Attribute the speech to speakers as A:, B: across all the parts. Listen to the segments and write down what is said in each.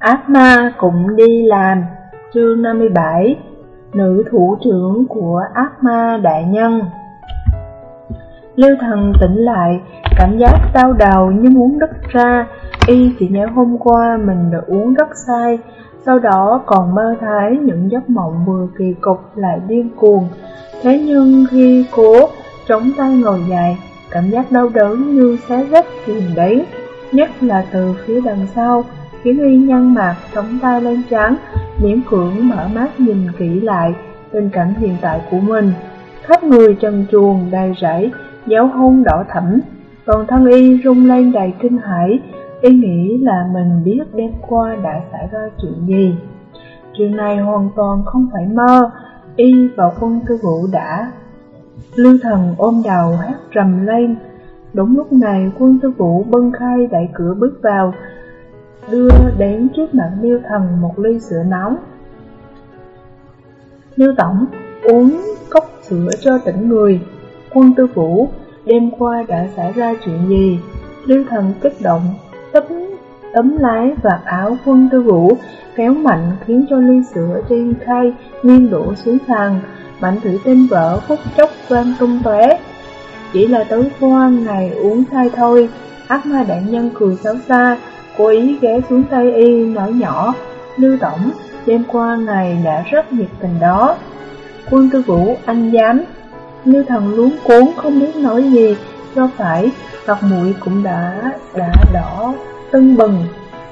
A: Ác ma cũng đi làm. Chương 57 Nữ thủ trưởng của ác ma đại nhân. Lưu thần tỉnh lại, cảm giác đau đầu như muốn đứt ra. Y chỉ nhớ hôm qua mình đã uống rất say Sau đó còn mơ thấy những giấc mộng vừa kỳ cục lại điên cuồng. Thế nhưng khi cố chống tay ngồi dậy Cảm giác đau đớn như xé rách truyền đấy Nhất là từ phía đằng sau khiến y nhăn mặt, chống tay lên trán, miễn cưỡng mở mắt nhìn kỹ lại tình cảnh hiện tại của mình. Khắp người trần truồng đầy rẫy, dấu hôn đỏ thẫm, còn thân y rung lên đầy kinh hãi, y nghĩ là mình biết đêm qua đã xảy ra chuyện gì. Chuyện này hoàn toàn không phải mơ, y và quân tư vũ đã. Lưu thần ôm đầu hát rầm lên, đúng lúc này quân tư vũ bưng khai đẩy cửa bước vào, đưa đến trước mặt Miêu Thần một ly sữa nóng. Miêu Tổng uống cốc sữa cho tỉnh người. Quân tư vũ, đêm qua đã xảy ra chuyện gì? Lưu Thần kích động, tấm tấm lái và áo quân tư vũ kéo mạnh khiến cho ly sữa trên khay nghiêng đổ xuống sàn, mảnh thủy tinh vỡ phút chốc vang tung tóe. Chỉ là tối qua ngày uống say thôi, ác ma đại nhân cười xấu xa, cô ý ghé xuống tay y nói nhỏ Lưu Tổng, đêm qua ngài đã rất nhiệt tình đó. Quân tư vũ, anh dám? Lưu thần luống cuốn không biết nói gì do phải, mặt mũi cũng đã đã đỏ tưng bừng.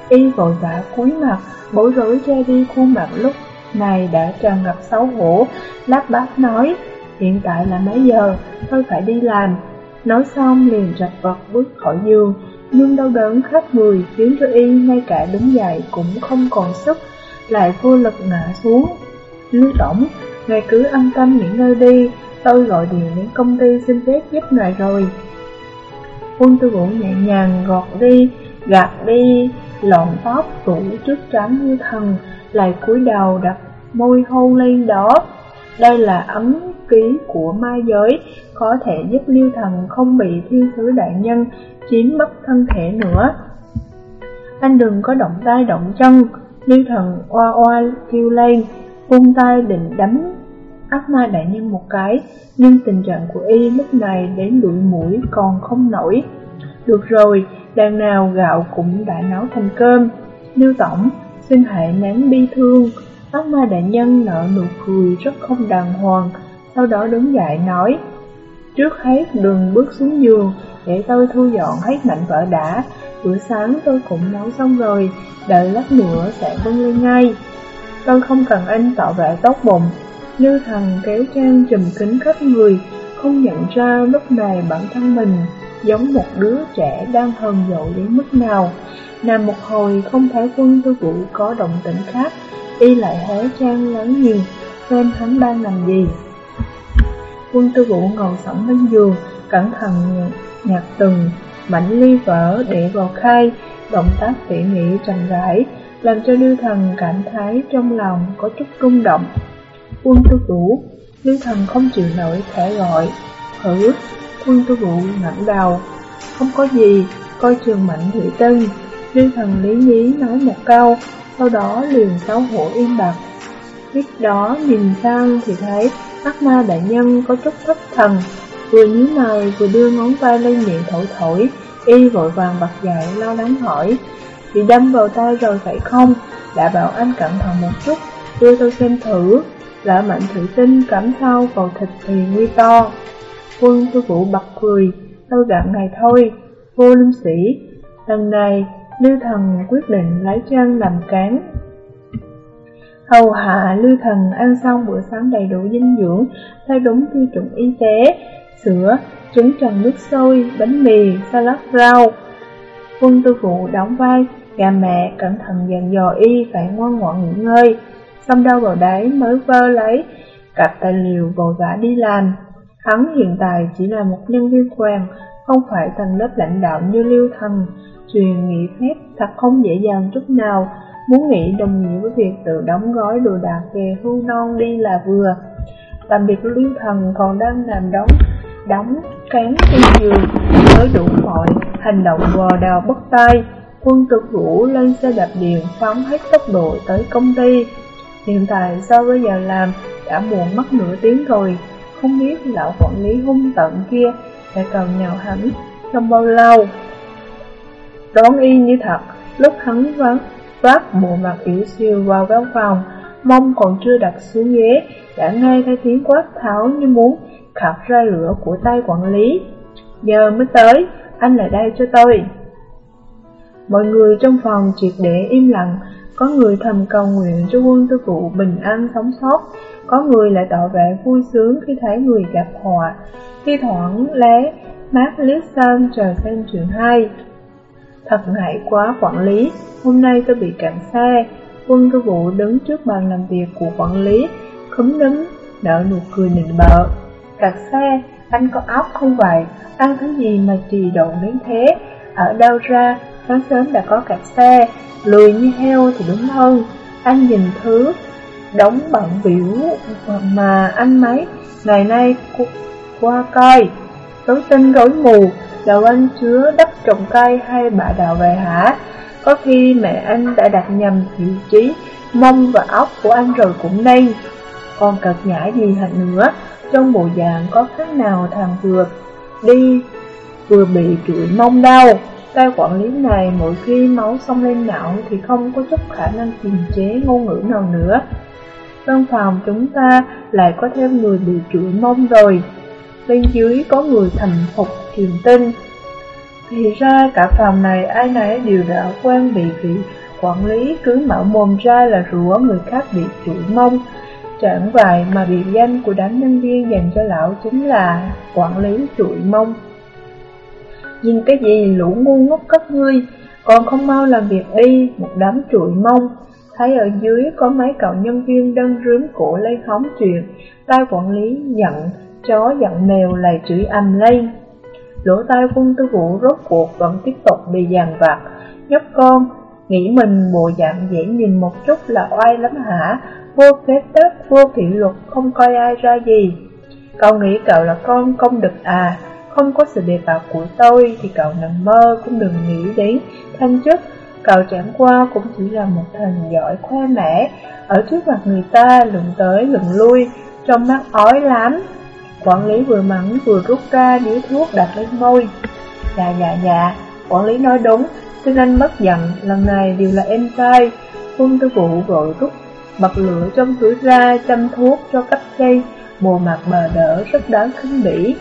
A: Y vội vã cúi mặt, bối rối che đi khuôn mặt lúc này đã tràn ngập xấu hổ Lắp bắp nói, hiện tại là mấy giờ, tôi phải đi làm. Nói xong liền rạch vật bước khỏi giường nhưng đau đớn khắp người khiến cho y ngay cả đứng dậy cũng không còn sức, lại vô lực ngã xuống. Lưu Tổng, ngài cứ an tâm nghỉ ngơi đi, tôi gọi điện đến công ty xin phép giúp ngài rồi. Quân tư vũ nhẹ nhàng gọt đi, gạt đi, lọn tóc tủ trước trán như thần, lại cúi đầu đặt môi hôn lên đó. Đây là ấn ký của ma giới, có thể giúp lưu thần không bị thiên sứ đại nhân chiếm mất thân thể nữa. Anh đừng có động tay động chân, lưu thần oa oa kêu lên, vung tay định đấm ác ma đại nhân một cái, nhưng tình trạng của y lúc này đến đuổi mũi còn không nổi. Được rồi, đàn nào gạo cũng đã nấu thành cơm. Lưu Tổng, xin hãy nén bi thương. Ác ma đại nhân nở nụ cười rất không đàng hoàng, sau đó đứng dậy nói, Trước hết đừng bước xuống giường, để tôi thu dọn hết mảnh vỡ đã, bữa sáng tôi cũng nấu xong rồi, đợi lát nữa sẽ vâng lên ngay. Tôi không cần anh tỏ vẻ tốt bụng, như thằng kéo trang trùm kính khắp người, không nhận ra lúc này bản thân mình giống một đứa trẻ đang hờn dội đến mức nào. Nằm một hồi không thấy quân tư vũ có động tĩnh khác, y lại hé trang lắng nhìn, xem hắn đang làm gì. Quân tư vũ ngồi sẵn bên giường, cẩn thận nhặt từng mảnh ly vỡ để vào khay động tác tỉ mỉ trầm rãi, làm cho Lưu Thần cảm thấy trong lòng có chút rung động. Quân tư vũ, Lưu Thần không chịu nổi khẽ gọi, hử, quân tư vũ ngẩng đầu, không có gì, coi trường mạnh thủy tân. Lưu Thần lý nhí nói một câu, sau đó liền xấu hổ im bặt. Biết đó nhìn sang thì thấy ác ma đại nhân có chút thất thần, vừa nhíu mày vừa đưa ngón tay lên miệng thổi thổi, y vội vàng bật dậy lo lắng hỏi, bị đâm vào tay rồi phải không? Đã bảo anh cẩn thận một chút, đưa tôi xem thử, lỡ mạnh thủy tinh cắm sâu vào thịt thì nguy to. Quân tư vũ bật cười, tôi gặp ngày thôi, vô linh sĩ. Lần này, Lưu Thần quyết định lấy chân làm cán, Hầu hạ lưu thần ăn xong bữa sáng đầy đủ dinh dưỡng theo đúng tiêu chuẩn y tế, sữa, trứng trần nước sôi, bánh mì, salad rau. Quân tư phụ đóng vai, gà mẹ cẩn thận dặn dò y phải ngoan ngoãn nghỉ ngơi, xong đâu vào đấy mới vơ lấy, cặp tài liệu vội vã đi làm. Hắn hiện tại chỉ là một nhân viên quan, không phải tầng lớp lãnh đạo như lưu thần, truyền nghị phép thật không dễ dàng chút nào, Muốn nghĩ đồng nghĩa với việc tự đóng gói đồ đạc về hưu non đi là vừa Tạm biệt liên thần còn đang làm đóng đóng cán trên giường Mới đủ mọi hành động vò đào bất tay quân cực vũ lên xe đạp điện phóng hết tốc độ tới công ty. Hiện tại so với giờ làm đã muộn mất nửa tiếng rồi, không biết lão quản lý hung tận kia sẽ cần nhào hắn trong bao lâu. Đón y như thật, lúc hắn vắng vác bộ mặt yếu siêu vào văn phòng, mông còn chưa đặt xuống ghế, đã nghe thấy tiếng quát tháo như muốn khạc ra lửa của tay quản lý. Giờ mới tới, anh lại đây cho tôi. Mọi người trong phòng triệt để im lặng, có người thầm cầu nguyện cho quân tư vụ bình an sống sót, có người lại tỏ vẻ vui sướng khi thấy người gặp họa, khi thoảng lé mát liếc sang chờ xem chuyện hay. Thật ngại quá quản lý, hôm nay tôi bị cản xe. Quân tư vụ đứng trước bàn làm việc của quản lý, khấm nấm, nở nụ cười nịnh bợ. Cạc xe, anh có óc không vậy? Ăn thứ gì mà trì độn đến thế? Ở đâu ra, sáng sớm đã có cản xe, lười như heo thì đúng hơn. Anh nhìn thứ đóng bận biểu mà anh mấy ngày nay qua coi Tối tinh gối mù Dạ vâng, đầu anh chứa đất trồng cây hay bạ đào về hả? Có khi mẹ anh đã đặt nhầm vị trí, mông và óc của anh rồi cũng nên. Còn cật nhã gì hạnh nữa, trong bộ dạng có khác nào thằng vừa đi, vừa bị trụi mông đau tay quản lý này mỗi khi máu xông lên não thì không có chút khả năng kiềm chế ngôn ngữ nào nữa. Văn phòng chúng ta lại có thêm người bị trụi mông rồi. Bên dưới có người thành phục truyền tin. Thì ra cả phòng này ai nấy đều đã quen bị vị quản lý cứ mở mồm ra là rủa người khác bị chửi mông Chẳng vậy mà biệt danh của đám nhân viên dành cho lão chính là quản lý chửi mông Nhìn cái gì lũ ngu ngốc cấp ngươi Còn không mau làm việc đi Một đám trụi mông Thấy ở dưới có mấy cậu nhân viên đang rướm cổ lấy hóng chuyện, tai quản lý giận, chó giận mèo lại chửi ầm lên. Lỗ tai quân tư vũ rốt cuộc vẫn tiếp tục bị dàn vặt, nhóc con, nghĩ mình bộ dạng dễ nhìn một chút là oai lắm hả, vô phép tết, vô kỷ luật, không coi ai ra gì. Cậu nghĩ cậu là con công đực à, không có sự đề bạc của tôi thì cậu nằm mơ cũng đừng nghĩ đến thanh chức Cậu chẳng qua cũng chỉ là một thằng giỏi khoe mẽ, ở trước mặt người ta lượn tới lượn lui, trong mắt ói lắm. Quản lý vừa mắng vừa rút ra điếu thuốc đặt lên môi. Dạ dạ dạ, quản lý nói đúng, xin anh mất giận, lần này đều là em trai. Quân tư vụ vội rút bật lửa trong túi ra chăm thuốc cho cấp dây, mùa mặt bờ đỡ rất đáng khinh bỉ.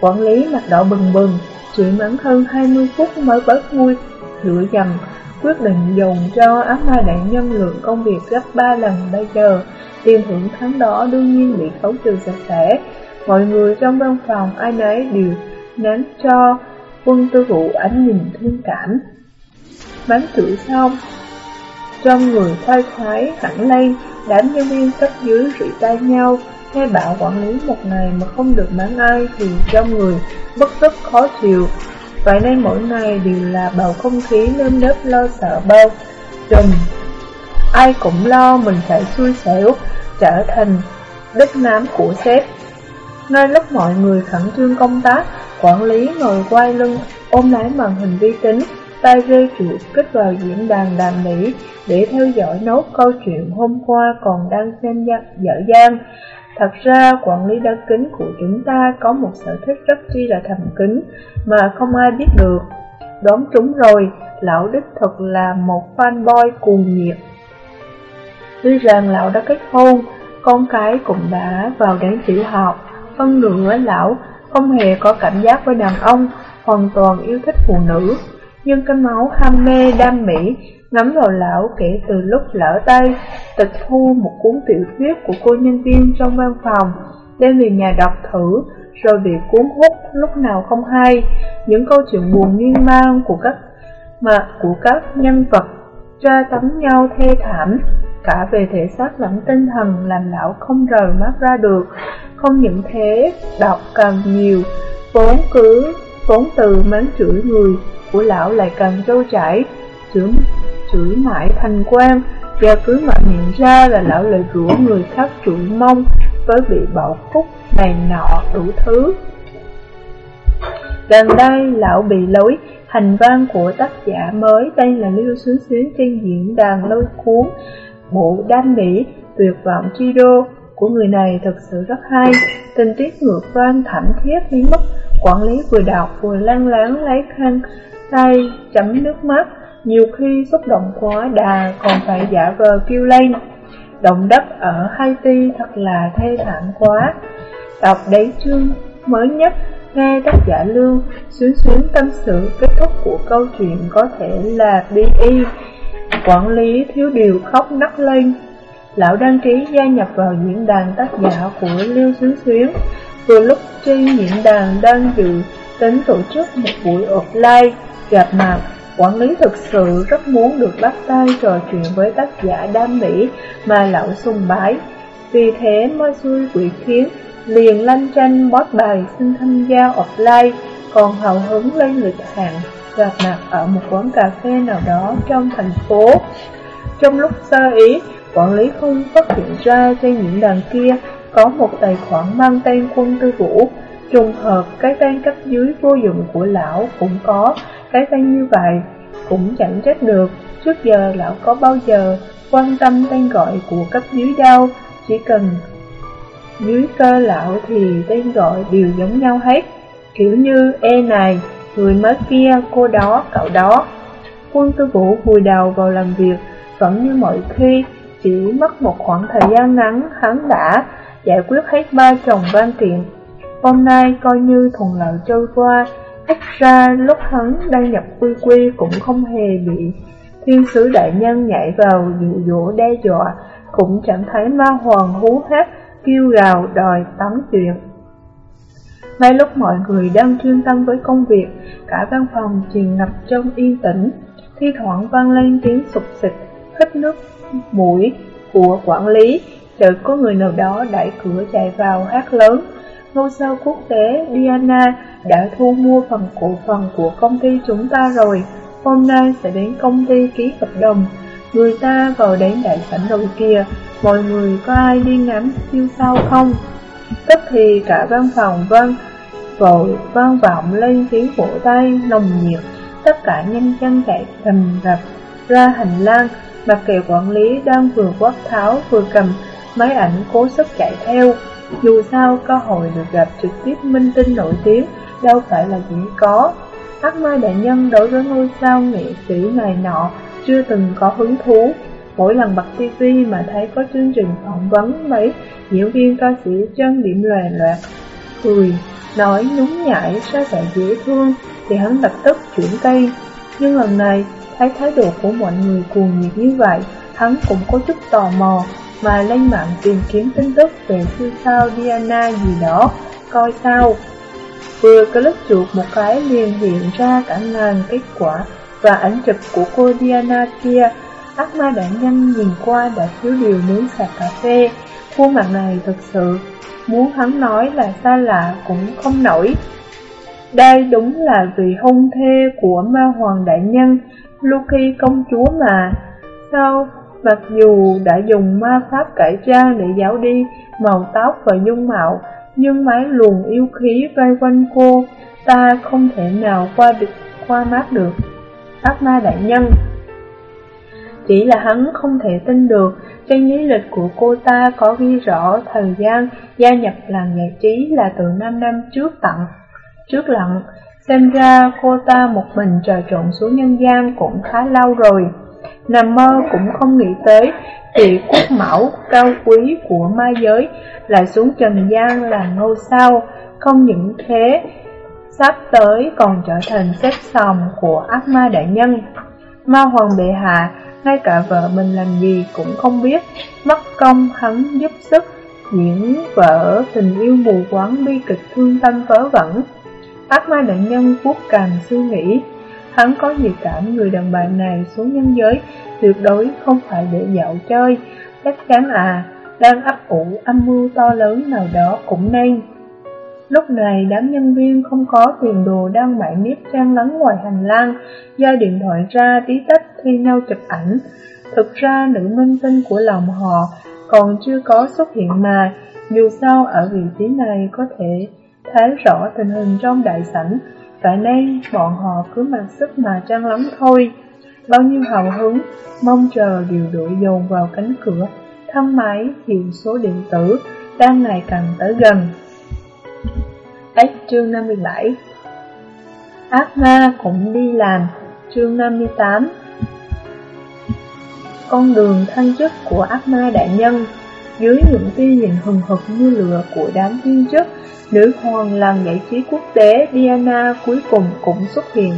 A: Quản lý mặt đỏ bừng bừng, chửi mắng hơn 20 phút mới bớt vui dựa dầm, quyết định dùng cho ám ma đại nhân lượng công việc gấp 3 lần bây giờ. Tiền thưởng tháng đó đương nhiên bị khấu trừ sạch sẽ. Mọi người trong văn phòng ai nấy đều ném cho quân tư vụ ánh nhìn thương cảm. Bán chửi xong, trong người khoai khoái hẳn lên, đám nhân viên cấp dưới rỉ tay nhau, nghe bảo quản lý một ngày mà không được mắng ai thì trong người bất tức khó chịu, Vậy nên mỗi ngày đều là bầu không khí nơm nớp lo sợ bao trùm Ai cũng lo mình sẽ xui xẻo Trở thành đích nám của sếp Ngay lúc mọi người khẩn trương công tác, Quản lý ngồi quay lưng, ôm lấy màn hình vi tính, tay rơi chuột kích vào diễn đàn đàm mỹ để theo dõi nốt câu chuyện hôm qua còn đang xem dở dang. Thật ra, quản lý đá kính của chúng ta có một sở thích rất chi là thầm kín mà không ai biết được. Đón trúng rồi, lão đích thực là một fanboy cuồng nhiệt. Tuy rằng lão đã kết hôn, con cái cũng đã vào đến tiểu học, hơn nữa lão không hề có cảm giác với đàn ông, hoàn toàn yêu thích phụ nữ. Nhưng cái máu ham mê đam mỹ ngắm vào lão kể từ lúc lỡ tay, tịch thu một cuốn tiểu thuyết của cô nhân viên trong văn phòng, đem về nhà đọc thử, rồi bị cuốn hút lúc nào không hay. Những câu chuyện buồn miên man của các mà của các nhân vật tra tấn nhau thê thảm, cả về thể xác lẫn tinh thần làm lão không rời mắt ra được. Không những thế, đọc càng nhiều, vốn cứ vốn từ mắng chửi người của lão lại càng trâu chảy, chửi chửi mãi thành quan, và cứ mở miệng ra là lão lại rủa người khác trụi mông với bị bạo khúc này nọ đủ thứ. Gần đây lão bị lối hành văn của tác giả mới đây là Lưu Xuyến Xuyến trên diễn đàn lôi cuốn. Bộ đam mỹ tuyệt vọng chi đô của người này thật sự rất hay, tình tiết ngược văn thảm thiết đến mức quản lý vừa đọc vừa lăn láng lấy khăn tay chấm nước mắt, nhiều khi xúc động quá đà còn phải giả vờ kêu lên. Động đất ở Haiti thật là thê thảm quá. Đọc đấy chương mới nhất, nghe tác giả Lưu xuyến xuyến tâm sự kết thúc của câu chuyện có thể là BI. Quản lý thiếu điều khóc nấc lên. Lão đăng ký gia nhập vào diễn đàn tác giả của Lưu Xuyến Xuyến. Vừa lúc trên diễn đàn đang dự tính tổ chức một buổi offline gặp mặt, quản lý thực sự rất muốn được bắt tay trò chuyện với tác giả đam mỹ mà lão sùng bái. Vì thế mới xui quỷ khiến liền lanh tranh bót bài xin tham gia offline, còn hào hứng lên lịch hẹn gặp mặt ở một quán cà phê nào đó trong thành phố. Trong lúc sơ ý, quản lý không phát hiện ra trên những đàn kia có một tài khoản mang tên quân tư vũ. Trùng hợp cái tên cấp dưới vô dụng của lão cũng có cái tên như vậy, cũng chẳng trách được. Trước giờ lão có bao giờ quan tâm tên gọi của cấp dưới đâu, chỉ cần dưới cơ lão thì tên gọi đều giống nhau hết, kiểu như E này, người mới kia, cô đó, cậu đó. Quân tư vũ vùi đầu vào làm việc, vẫn như mọi khi, chỉ mất một khoảng thời gian ngắn, hắn đã giải quyết hết ba chồng văn kiện. Hôm nay coi như thuận lợi trôi qua, ít ra lúc hắn đang nhập quy quy cũng không hề bị thiên sứ đại nhân nhảy vào dụ dỗ đe dọa, cũng chẳng thấy ma hoàng hú hét kêu gào đòi tắm chuyện. Ngay lúc mọi người đang chuyên tâm với công việc, cả văn phòng chìm ngập trong yên tĩnh, thi thoảng vang lên tiếng sụp xịt, hít nước mũi của quản lý, chợt có người nào đó đẩy cửa chạy vào hát lớn. Ngôi sao quốc tế Diana đã thu mua phần cổ phần của công ty chúng ta rồi, hôm nay sẽ đến công ty ký hợp đồng. Người ta vào đến đại sảnh rồi kìa, mọi người có ai đi ngắm siêu sao không? Tức thì cả văn phòng vâng, vội vang vọng lên tiếng vỗ tay nồng nhiệt, tất cả nhanh chân chạy thầm rập ra hành lang, mặc kệ quản lý đang vừa quát tháo vừa cầm máy ảnh cố sức chạy theo. Dù sao, cơ hội được gặp trực tiếp minh tinh nổi tiếng đâu phải là dễ có. Ác mai đại nhân đối với ngôi sao nghệ sĩ này nọ chưa từng có hứng thú. Mỗi lần bật TV mà thấy có chương trình phỏng vấn mấy diễn viên ca sĩ chân điểm lòe loạt, cười, nói nhún nhảy sao vẻ dễ thương thì hắn lập tức chuyển cây. Nhưng lần này, thấy thái độ của mọi người cuồng nhiệt như vậy, hắn cũng có chút tò mò mà lên mạng tìm kiếm tin tức về siêu sao Diana gì đó, coi sao. Vừa click chuột một cái liền hiện ra cả ngàn kết quả và ảnh chụp của cô Diana kia. Ác ma đại nhân nhìn qua đã thiếu điều muốn sạc cà phê. Khuôn mặt này thật sự muốn hắn nói là xa lạ cũng không nổi. Đây đúng là vị hôn thê của ma hoàng đại nhân, Lucky công chúa mà. Sao Mặc dù đã dùng ma pháp cải trang để giáo đi màu tóc và dung mạo, nhưng mấy luồng yêu khí vây quanh cô, ta không thể nào qua được qua mắt được. Ác ma đại nhân Chỉ là hắn không thể tin được, trên lý lịch của cô ta có ghi rõ thời gian gia nhập làng giải trí là từ 5 năm trước tặng, trước lặng. Xem ra cô ta một mình trò trộn xuống nhân gian cũng khá lâu rồi. Nằm mơ cũng không nghĩ tới Vị quốc mẫu cao quý của ma giới Lại xuống trần gian là ngôi sao. Không những thế, Sắp tới còn trở thành xếp sòng của ác ma đại nhân. Ma hoàng bệ hạ, Ngay cả vợ mình làm gì cũng không biết. Mất công hắn giúp sức, Diễn vợ tình yêu mù quáng bi kịch thương tâm vớ vẩn. Ác ma đại nhân vuốt càng suy nghĩ Hắn có dự cảm người đàn bà này xuống nhân giới tuyệt đối không phải để dạo chơi, chắc chắn là đang ấp ủ âm mưu to lớn nào đó cũng nên. Lúc này đám nhân viên không có tiền đồ đang mải miết trang lắng ngoài hành lang, do điện thoại ra tí tách thi nhau chụp ảnh. Thực ra nữ minh tinh của lòng họ còn chưa có xuất hiện mà, dù sao ở vị trí này có thể thấy rõ tình hình trong đại sảnh, tại nên bọn họ cứ mặc sức mà trăng lắm thôi. Bao nhiêu hào hứng, Mong chờ đều đuổi dồn vào cánh cửa, Thang máy, hiệu số điện tử, Đang ngày càng tới gần. Ếch chương 57 Ác ma cũng đi làm, Chương 58 Con đường thăng chức của ác ma đại nhân, Dưới những tia nhìn hừng hực như lửa của đám viên chức Nữ hoàng làng giải trí quốc tế Diana cuối cùng cũng xuất hiện.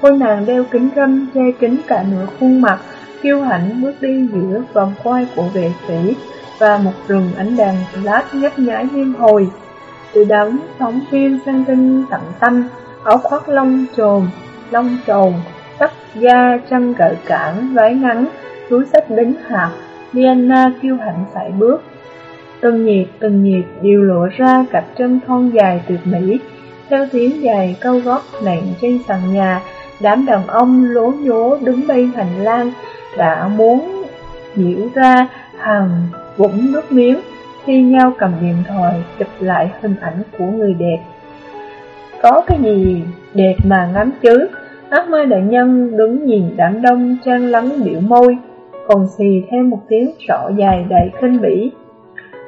A: Cô nàng đeo kính râm che kính cả nửa khuôn mặt Kiêu hãnh bước đi giữa vòng quay của vệ sĩ Và một rừng ánh đèn lát nhấp nháy liên hồi. Từ đám phóng viên sang tinh tận tâm Áo khoác lông trồn, lông trồn Tóc da chân gợi cản, váy ngắn Túi sách đính hạt Diana kiêu hãnh phải bước. Từng nhiệt từng nhiệt đều lộ ra cặp chân thon dài tuyệt mỹ, Theo tiếng dài câu gót nặng trên sàn nhà. Đám đàn ông lố nhố đứng bên hành lang Đã muốn nhiễu ra hàng vũng nước miếng Thi nhau cầm điện thoại chụp lại hình ảnh của người đẹp. Có cái gì đẹp mà ngắm chứ? Ác ma đại nhân đứng nhìn đám đông trang lắng biểu môi, Còn xì thêm một tiếng rõ dài đầy khinh bỉ.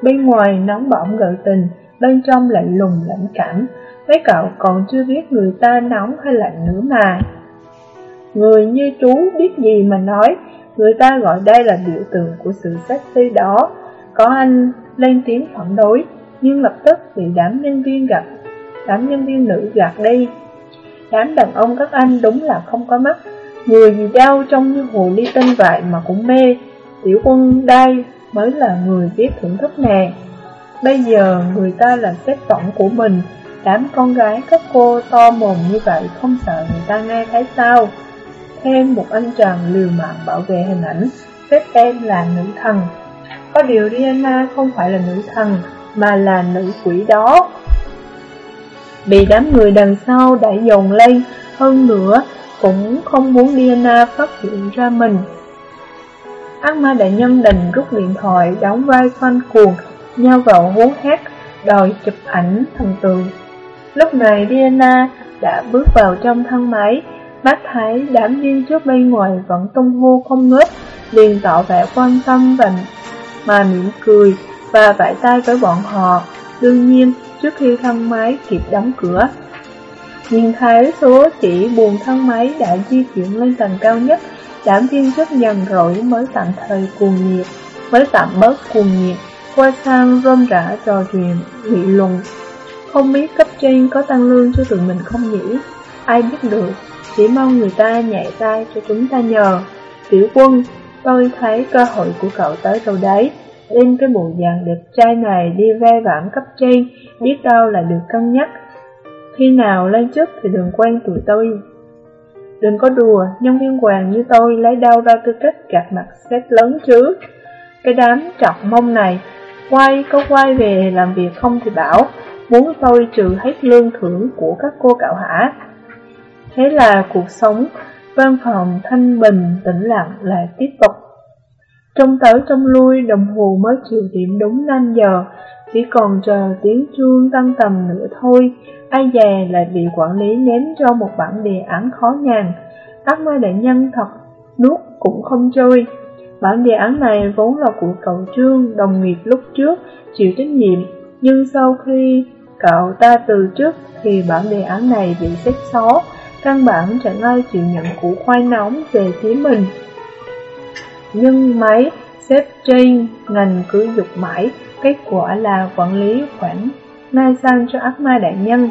A: Bên ngoài nóng bỏng gợi tình, bên trong lạnh lùng lạnh cảm. Mấy cậu còn chưa biết người ta nóng hay lạnh nữa mà. Người như chú biết gì mà nói, người ta gọi đây là biểu tượng của sự sexy đó. Có anh lên tiếng phản đối, nhưng lập tức bị đám nhân viên gặp, đám nhân viên nữ gạt đi. Đám đàn ông các anh đúng là không có mắt, người gì đau trông như hồ ly tinh vậy mà cũng mê. Tiểu quân đây mới là người biết thưởng thức nè. Bây giờ người ta là xếp tổng của mình, đám con gái các cô to mồm như vậy không sợ người ta nghe thấy sao. Thêm một anh chàng liều mạng bảo vệ hình ảnh, xếp em là nữ thần. Có điều Rihanna không phải là nữ thần, mà là nữ quỷ đó. Bị đám người đằng sau đã dồn lên, hơn nữa cũng không muốn Diana phát hiện ra mình. Ác ma đại nhân đành rút điện thoại, đóng vai fan cuồng Nhau vào hú hét, Đòi chụp ảnh thần tượng. Lúc này Diana đã bước vào trong thang máy Bác thấy đám viên trước bên ngoài vẫn tung hô không ngớt, liền tỏ vẻ quan tâm và mà mỉm cười Và vẫy tay với bọn họ. Đương nhiên, trước khi thang máy kịp đóng cửa, Nhìn thấy số chỉ buồn thang máy đã di chuyển lên tầng cao nhất đảng viên rất dần rỗi mới tạm thời cuồng nhiệt, mới tạm bớt cuồng nhiệt, qua sang rôm rã trò chuyện, nghị luận. Không biết cấp trên có tăng lương cho tụi mình không nhỉ? Ai biết được, chỉ mong người ta nhảy tay cho chúng ta nhờ. Tiểu quân, tôi thấy cơ hội của cậu tới đâu đấy. lên cái bộ dạng đẹp trai này đi ve vãn cấp trên, biết đâu là được cân nhắc. Khi nào lên chức thì đừng quen tụi tôi. Đừng có đùa, nhân viên hoàng như tôi lấy đâu ra tư cách gạt mặt xét lớn chứ. Cái đám trọc mông này, quay có quay về làm việc không thì bảo, muốn tôi trừ hết lương thưởng của các cô cạo hả. Thế là cuộc sống văn phòng thanh bình tĩnh lặng lại tiếp tục. Trong tới trong lui đồng hồ mới chiều điểm đúng 5 giờ, chỉ còn chờ tiếng chuông tăng tầm nữa thôi, ai dè lại bị quản lý ném cho một bản đề án khó nhằn. Ác ma đại nhân thật, nuốt cũng không trôi. Bản đề án này vốn là của cậu Trương, đồng nghiệp lúc trước, chịu trách nhiệm, nhưng sau khi cậu ta từ chức thì bản đề án này bị xếp xó, căn bản chẳng ai chịu nhận củ khoai nóng về phía mình. Nhưng máy xếp trên ngành cứ dục mãi, Kết quả là quản lý khoản mai sang cho ác ma đại nhân.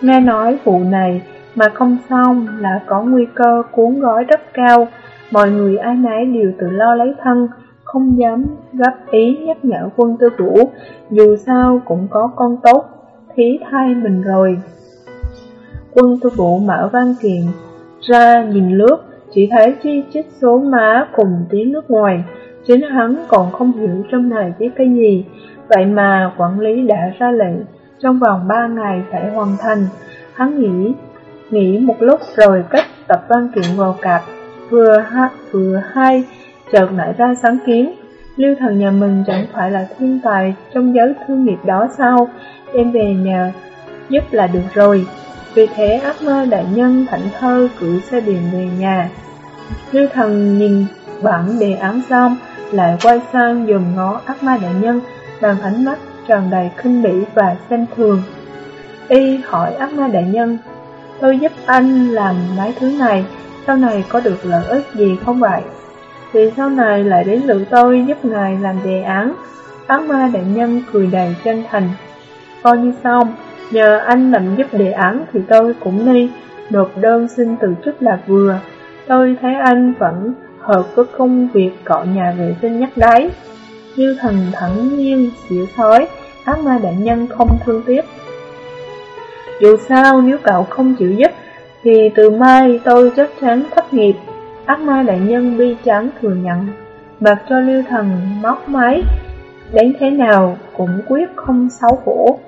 A: Nghe nói vụ này mà không xong là có nguy cơ cuốn gói rất cao. Mọi người ai nấy đều tự lo lấy thân, không dám gấp ý nhắc nhở quân tư vũ, dù sao cũng có con tốt, thí thay mình rồi. Quân tư vũ mở văn kiện ra nhìn lướt, chỉ thấy chi chích số má cùng tí nước ngoài, chính hắn còn không hiểu trong này viết cái gì, Vậy mà quản lý đã ra lệnh trong vòng 3 ngày phải hoàn thành. Hắn nghĩ, nghĩ một lúc rồi cất tập văn kiện vào cặp, vừa ha, vừa hay, chợt nảy ra sáng kiến. Lưu thần nhà mình chẳng phải là thiên tài trong giới thương nghiệp đó sao, đem về nhà giúp là được rồi. Vì thế ác ma đại nhân thảnh thơ cử xe điện về nhà. Lưu thần nhìn bản đề án xong, lại quay sang dùm ngó ác ma đại nhân bằng ánh mắt tràn đầy khinh bỉ và xem thường. Y hỏi ác ma đại nhân, tôi giúp anh làm mấy thứ này, sau này có được lợi ích gì không vậy? Vì sau này lại đến lượt tôi giúp ngài làm đề án. Ác ma đại nhân cười đầy chân thành. Coi như xong, nhờ anh làm giúp đề án thì tôi cũng đi nộp đơn xin từ chức là vừa. Tôi thấy anh vẫn hợp với công việc cọ nhà vệ sinh nhắc đấy. Như thần thẳng nhiên, xỉu thói, ác ma đại nhân không thương tiếc. Dù sao nếu cậu không chịu giúp, thì từ mai tôi chắc chắn thất nghiệp. Ác ma đại nhân bi trắng thừa nhận, mặc cho lưu thần móc máy, đến thế nào cũng quyết không xấu hổ.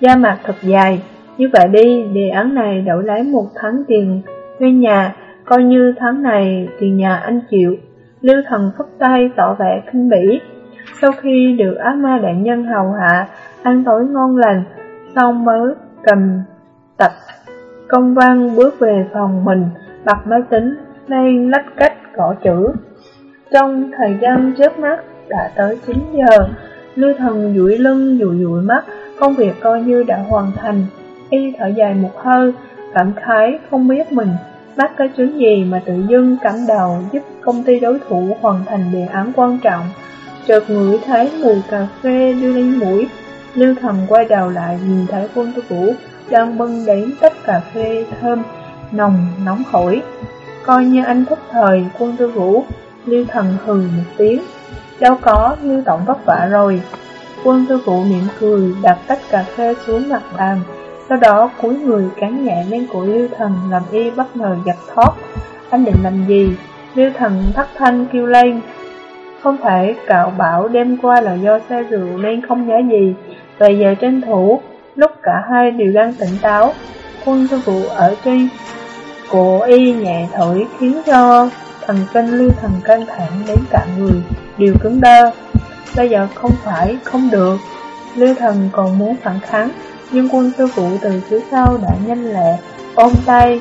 A: Da mặt thật dài, như vậy đi, đề án này đổi lấy một tháng tiền thuê nhà, coi như tháng này tiền nhà anh chịu. Lưu thần phất tay tỏ vẻ khinh bỉ. Sau khi được ác ma đại nhân hầu hạ, ăn tối ngon lành, xong mới cầm tập công văn bước về phòng mình, bật máy tính lên lách cách gõ chữ. Trong thời gian chớp mắt đã tới 9 giờ, Lưu thần duỗi lưng dụi dụi mắt, công việc coi như đã hoàn thành. Y thở dài một hơi, cảm khái không biết mình bắt cái chứng gì mà tự dưng cắm đầu giúp công ty đối thủ hoàn thành đề án quan trọng. Chợt ngửi thấy mùi cà phê đưa lên mũi, Lưu Thần quay đầu lại nhìn thấy quân tư vũ đang bưng đến tách cà phê thơm, nồng, nóng hổi. Coi như anh thúc thời quân tư vũ, Lưu Thần hừ một tiếng. Đâu có, Lưu Tổng vất vả rồi. Quân tư vũ mỉm cười, đặt tách cà phê xuống mặt bàn. Sau đó cúi người cán nhẹ lên cổ Lưu Thần làm y bất ngờ giật thoát. Anh định làm gì? Lưu Thần thất thanh kêu lên. Không thể cạo bảo đêm qua là do xe rượu nên không nhớ gì. về giờ tranh thủ, lúc cả hai đều đang tỉnh táo, quân sư vụ ở trên cổ y nhẹ thổi khiến cho thần kinh lưu thần căng thẳng đến cả người đều cứng đơ. Bây giờ không phải, không được. Lưu thần còn muốn phản kháng, nhưng quân sư phụ từ phía sau đã nhanh lẹ, ôm tay,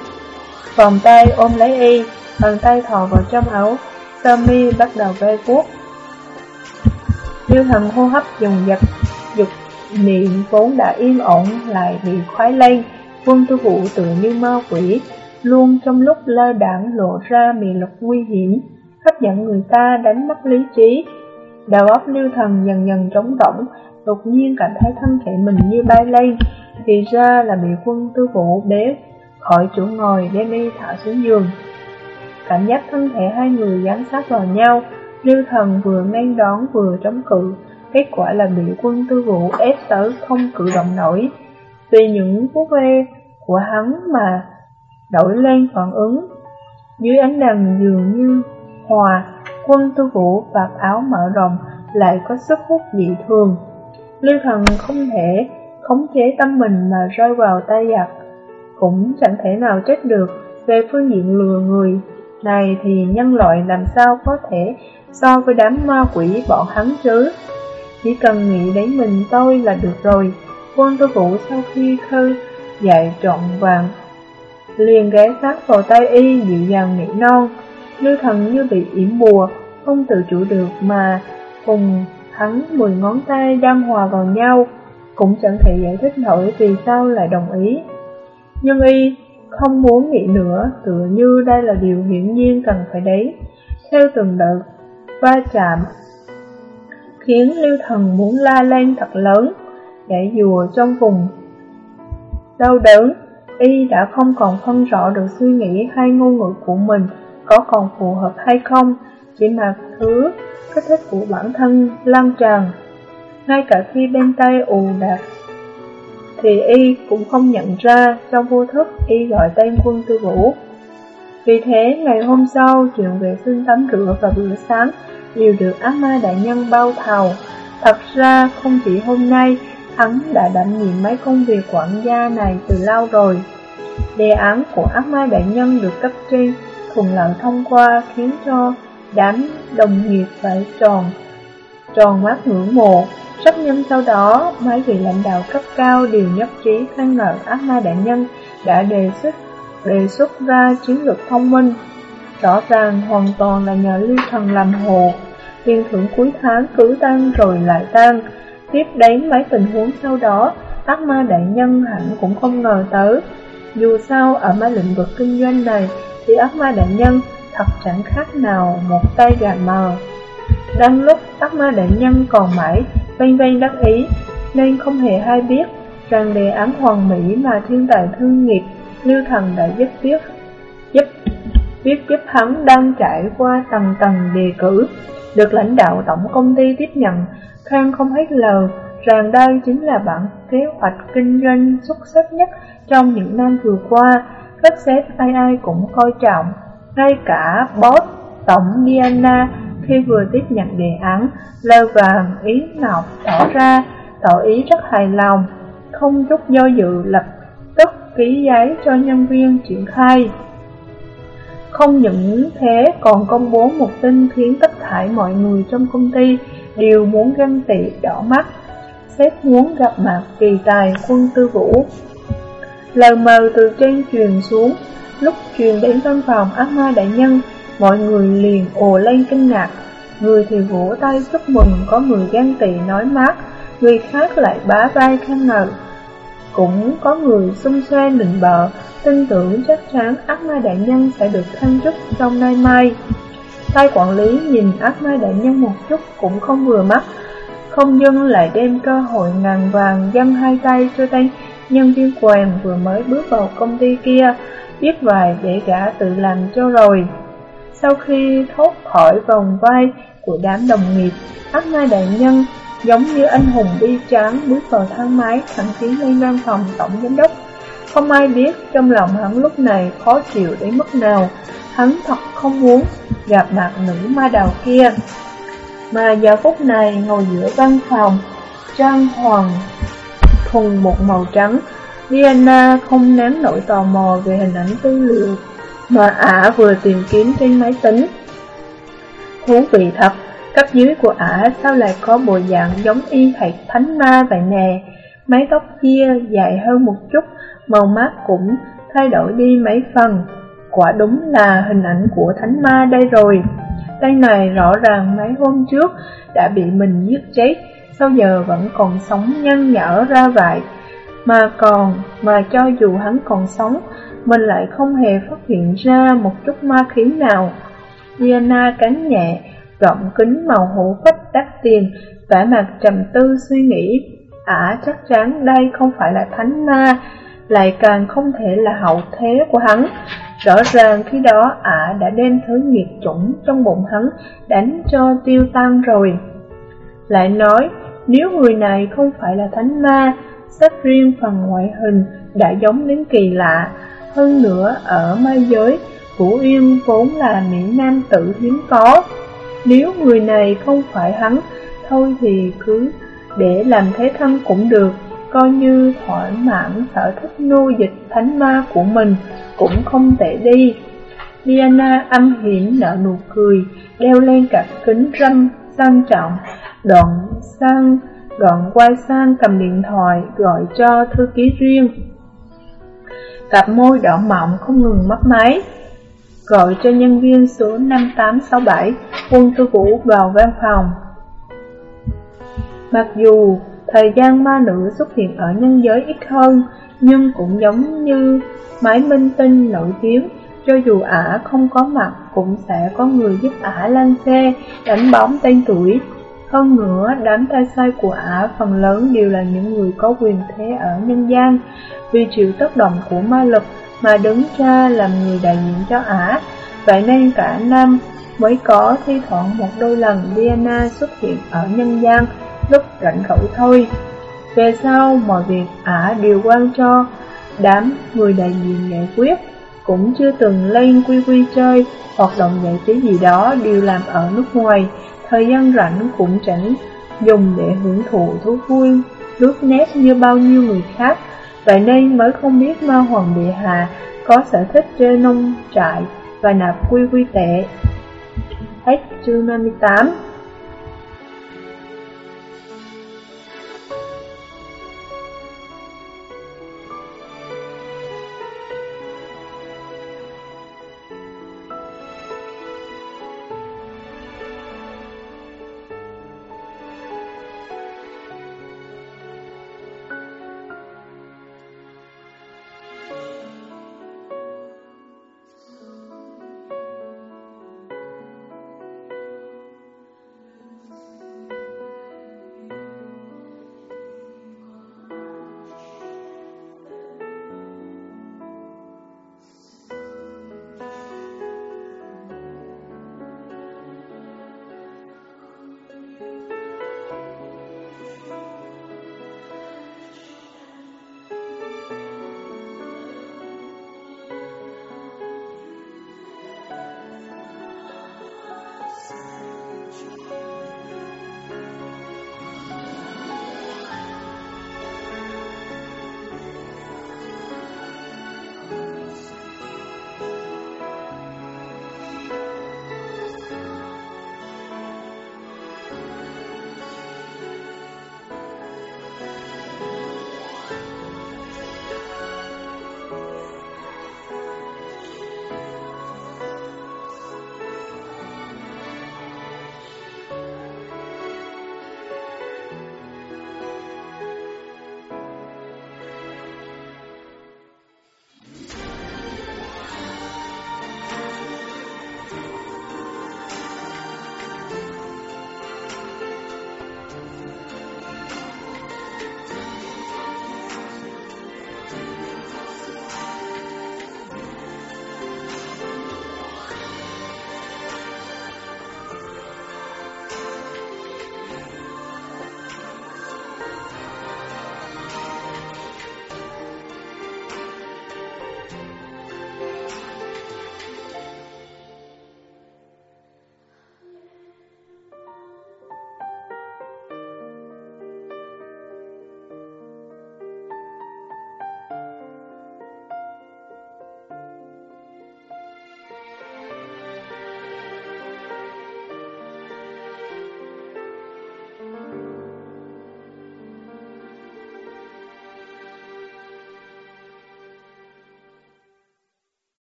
A: vòng tay ôm lấy y, bàn tay thò vào trong áo, Sammy mi bắt đầu vây cuốc. Lưu thần hô hấp dùng dập, dục miệng vốn đã yên ổn lại bị khoái lên, quân tư vụ tự như ma quỷ, luôn trong lúc lơ đảng lộ ra mì lục nguy hiểm, hấp dẫn người ta đánh mất lý trí. Đầu óc lưu thần dần dần trống rỗng, đột nhiên cảm thấy thân thể mình như bay lên, thì ra là bị quân tư vũ bế khỏi chỗ ngồi đem đi thả xuống giường. Cảm giác thân thể hai người giám sát vào nhau, lưu thần vừa ngang đón vừa chống cự, kết quả là bị quân tư vũ ép tới không cử động nổi. Vì những phút ve của hắn mà đổi lên phản ứng. Dưới ánh đèn dường như hòa, quân tư vũ vạt áo mở rộng lại có sức hút dị thường. Lưu thần không thể khống chế tâm mình mà rơi vào tay giặc, cũng chẳng thể nào trách được về phương diện lừa người này thì nhân loại làm sao có thể so với đám ma quỷ bọn hắn chứ. Chỉ cần nghĩ đến mình tôi là được rồi. Quân tư vũ sau khi khơi dạy trọn vàng liền ghé sát vào tay y dịu dàng nỉ non. Lưu thần như bị yểm bùa, không tự chủ được mà cùng hắn mười ngón tay đang hòa vào nhau, cũng chẳng thể giải thích nổi vì sao lại đồng ý. Nhưng y không muốn nghĩ nữa, tựa như đây là điều hiển nhiên cần phải đấy. Theo từng đợt va chạm, khiến Lưu Thần muốn la lên thật lớn, để dùa trong vùng đau đớn y đã không còn phân rõ được suy nghĩ hay ngôn ngữ của mình có còn phù hợp hay không, chỉ mà thứ kích thích của bản thân lan tràn. Ngay cả khi bên tay ù đạt, thì y cũng không nhận ra trong vô thức y gọi tên quân tư vũ. Vì thế, ngày hôm sau, chuyện vệ sinh tắm rửa và bữa sáng đều được ác ma đại nhân bao thầu. Thật ra, không chỉ hôm nay, Hắn đã đảm nhiệm mấy công việc quản gia này từ lâu rồi. Đề án của ác ma đại nhân được cấp trên thuận lợi thông qua khiến cho đám đồng nghiệp phải tròn tròn mắt ngưỡng mộ. Sắp nhâm sau đó, mấy vị lãnh đạo cấp cao đều nhất trí khen ngợi ác ma đại nhân đã đề xuất, đề xuất ra chiến lược thông minh. Rõ ràng hoàn toàn là nhờ lưu thần làm hồ, tiền thưởng cuối tháng cứ tăng rồi lại tăng. Tiếp đến mấy tình huống sau đó, ác ma đại nhân hẳn cũng không ngờ tới. Dù sao ở mấy lĩnh vực kinh doanh này thì ác ma đại nhân thật chẳng khác nào một tay gà mờ. Đang lúc tắc ma đại nhân còn mãi vây vây đắc ý nên không hề hay biết rằng đề án hoàn mỹ mà thiên tài thương nghiệp Lưu Thần đã giúp viết giúp viết giúp hắn đang trải qua tầng tầng đề cử, được lãnh đạo tổng công ty tiếp nhận, Khang không hết lời rằng đây chính là bản kế hoạch kinh doanh xuất sắc nhất trong những năm vừa qua, các sếp ai ai cũng coi trọng, ngay cả boss tổng Diana khi vừa tiếp nhận đề án, lơ vàng ý ngọc tỏ ra, tỏ ý rất hài lòng, không chút do dự lập tức ký giấy cho nhân viên triển khai. Không những thế còn công bố một tin khiến tất cả mọi người trong công ty đều muốn găng tị đỏ mắt. Sếp muốn gặp mặt kỳ tài quân tư vũ. Lời mờ từ trên truyền xuống, lúc truyền đến văn phòng ác ma đại nhân, mọi người liền ồ lên kinh ngạc. Người thì vỗ tay chúc mừng có người gan tị nói mát, người khác lại bá vai khen ngợi. Cũng có người xung xoe nịnh bợ, tin tưởng chắc chắn ác ma đại nhân sẽ được thăng chức trong nay mai. Tay quản lý nhìn ác ma đại nhân một chút cũng không vừa mắt, không dưng lại đem cơ hội ngàn vàng dâng hai tay cho tay nhân viên quèn vừa mới bước vào công ty kia, viết vài để gã tự làm cho rồi. Sau khi thoát khỏi vòng vai của đám đồng nghiệp, ác ma đại nhân giống như anh hùng đi tráng bước vào thang máy thẳng tiến lên văn phòng tổng giám đốc. Không ai biết trong lòng hắn lúc này khó chịu đến mức nào, hắn thật không muốn gặp mặt nữ ma đào kia. Mà giờ phút này ngồi giữa văn phòng, trang hoàng thùng một màu trắng, Diana không nén nổi tò mò về hình ảnh tư liệu mà ả vừa tìm kiếm trên máy tính. Thú vị thật, cấp dưới của ả sao lại có bộ dạng giống y hệt thánh ma vậy nè, mái tóc kia dài hơn một chút, màu mắt cũng thay đổi đi mấy phần. Quả đúng là hình ảnh của thánh ma đây rồi. Tay này rõ ràng mấy hôm trước đã bị mình giết chết, sau giờ vẫn còn sống nhăn nhở ra vậy. Mà còn, mà cho dù hắn còn sống, mình lại không hề phát hiện ra một chút ma khí nào. Diana cắn nhẹ, gọng kính màu hổ phách đắt tiền, vẻ mặt trầm tư suy nghĩ. Ả chắc chắn đây không phải là thánh ma, lại càng không thể là hậu thế của hắn. Rõ ràng khi đó ả đã đem thứ nhiệt chủng trong bụng hắn đánh cho tiêu tan rồi. Lại nói, nếu người này không phải là thánh ma, xét riêng phần ngoại hình đã giống đến kỳ lạ. Hơn nữa, ở ma giới, Vũ Yên vốn là mỹ nam tử hiếm có. Nếu người này không phải hắn, thôi thì cứ để làm thế thân cũng được, coi như thỏa mãn sở thích nô dịch thánh ma của mình cũng không tệ đi. Diana âm hiểm nở nụ cười, đeo lên cặp kính râm sang trọng, đoạn sang đoạn quay sang cầm điện thoại gọi cho thư ký riêng. Cặp môi đỏ mọng không ngừng mất máy. Gọi cho nhân viên số 5867, quân tư vũ vào văn phòng. Mặc dù thời gian ma nữ xuất hiện ở nhân giới ít hơn, nhưng cũng giống như máy minh tinh nổi tiếng, cho dù ả không có mặt cũng sẽ có người giúp ả lan xe, đánh bóng tên tuổi. Hơn nữa, đám tay sai của ả phần lớn đều là những người có quyền thế ở nhân gian, vì chịu tác động của ma lực mà đứng ra làm người đại diện cho ả. Vậy nên cả năm mới có thi thoảng một đôi lần Diana xuất hiện ở nhân gian lúc rảnh rỗi thôi. Về sau, mọi việc ả đều quan cho đám người đại diện giải quyết, cũng chưa từng lên quy quy chơi, hoạt động giải trí gì đó đều làm ở nước ngoài, thời gian rảnh cũng chẳng dùng để hưởng thụ thú vui, lướt nét như bao nhiêu người khác, vậy nên mới không biết ma hoàng địa hạ có sở thích chơi nông trại và nạp quy quy tệ. Hết chương 58